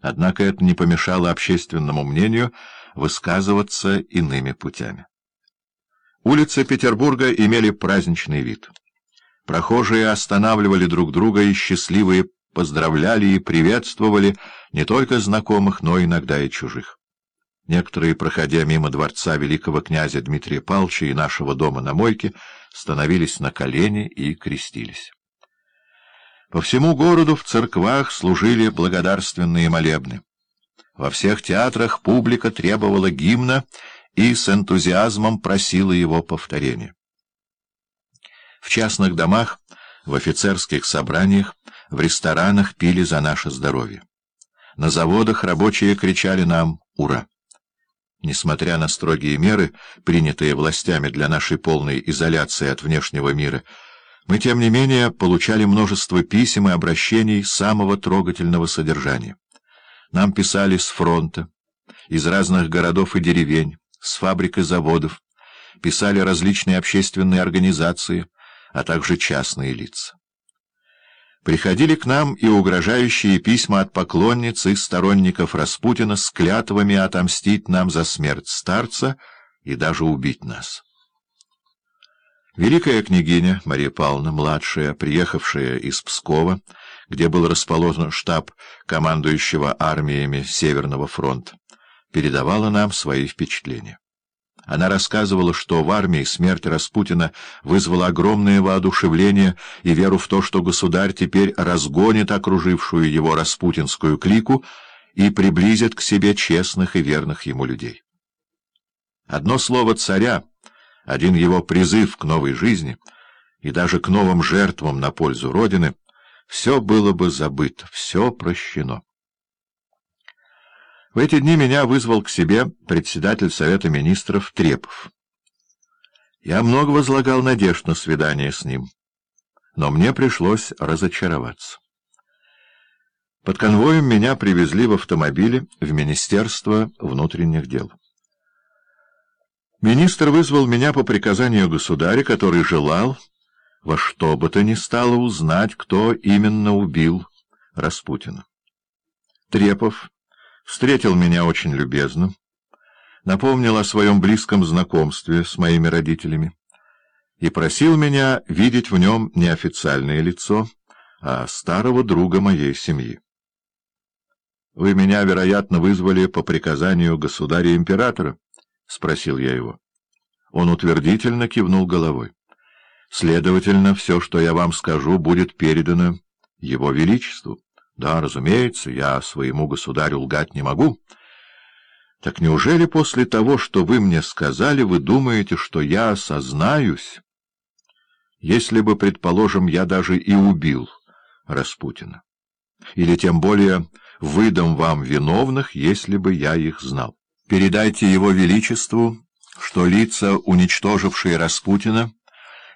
Однако это не помешало общественному мнению высказываться иными путями. Улицы Петербурга имели праздничный вид. Прохожие останавливали друг друга и счастливые поздравляли и приветствовали не только знакомых, но иногда и чужих. Некоторые, проходя мимо дворца великого князя Дмитрия Павловича и нашего дома на Мойке, становились на колени и крестились. По всему городу в церквах служили благодарственные молебны. Во всех театрах публика требовала гимна и с энтузиазмом просила его повторения. В частных домах, в офицерских собраниях, в ресторанах пили за наше здоровье. На заводах рабочие кричали нам «Ура!». Несмотря на строгие меры, принятые властями для нашей полной изоляции от внешнего мира, мы, тем не менее, получали множество писем и обращений самого трогательного содержания. Нам писали с фронта, из разных городов и деревень, с фабрик и заводов, писали различные общественные организации, а также частные лица. Приходили к нам и угрожающие письма от поклонниц и сторонников Распутина с клятвами отомстить нам за смерть старца и даже убить нас. Великая княгиня Мария Павловна, младшая, приехавшая из Пскова, где был расположен штаб командующего армиями Северного фронта, передавала нам свои впечатления. Она рассказывала, что в армии смерть Распутина вызвала огромное воодушевление и веру в то, что государь теперь разгонит окружившую его распутинскую клику и приблизит к себе честных и верных ему людей. Одно слово царя — один его призыв к новой жизни и даже к новым жертвам на пользу Родины, все было бы забыто, все прощено. В эти дни меня вызвал к себе председатель Совета Министров Трепов. Я много возлагал надежд на свидание с ним, но мне пришлось разочароваться. Под конвоем меня привезли в автомобиле в Министерство внутренних дел. Министр вызвал меня по приказанию государя, который желал во что бы то ни стало узнать, кто именно убил Распутина. Трепов встретил меня очень любезно, напомнил о своем близком знакомстве с моими родителями и просил меня видеть в нем не официальное лицо, а старого друга моей семьи. Вы меня, вероятно, вызвали по приказанию государя-императора. — спросил я его. Он утвердительно кивнул головой. — Следовательно, все, что я вам скажу, будет передано его величеству. Да, разумеется, я своему государю лгать не могу. Так неужели после того, что вы мне сказали, вы думаете, что я осознаюсь, если бы, предположим, я даже и убил Распутина? Или тем более выдам вам виновных, если бы я их знал? Передайте его величеству, что лица, уничтожившие Распутина,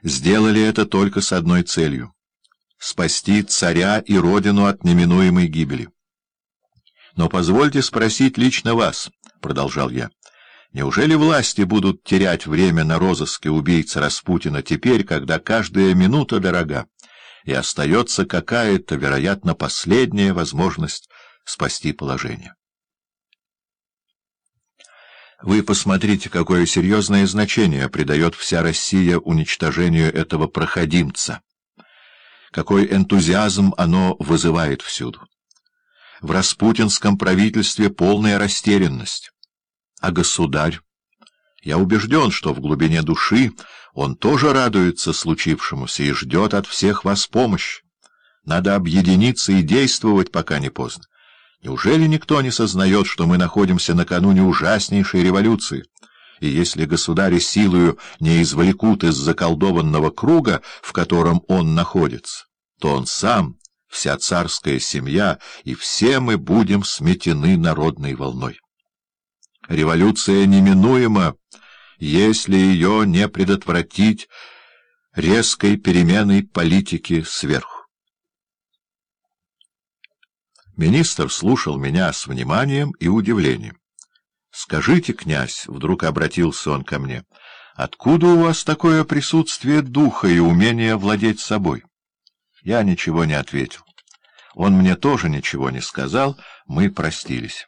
сделали это только с одной целью — спасти царя и родину от неминуемой гибели. «Но позвольте спросить лично вас», — продолжал я, — «неужели власти будут терять время на розыске убийцы Распутина теперь, когда каждая минута дорога, и остается какая-то, вероятно, последняя возможность спасти положение?» Вы посмотрите, какое серьезное значение придает вся Россия уничтожению этого проходимца. Какой энтузиазм оно вызывает всюду. В распутинском правительстве полная растерянность. А государь? Я убежден, что в глубине души он тоже радуется случившемуся и ждет от всех вас помощи. Надо объединиться и действовать, пока не поздно. Неужели никто не сознает, что мы находимся накануне ужаснейшей революции? И если государи силою не извлекут из заколдованного круга, в котором он находится, то он сам, вся царская семья, и все мы будем сметены народной волной. Революция неминуема, если ее не предотвратить резкой переменой политики сверху. Министр слушал меня с вниманием и удивлением. — Скажите, князь, — вдруг обратился он ко мне, — откуда у вас такое присутствие духа и умение владеть собой? Я ничего не ответил. Он мне тоже ничего не сказал, мы простились.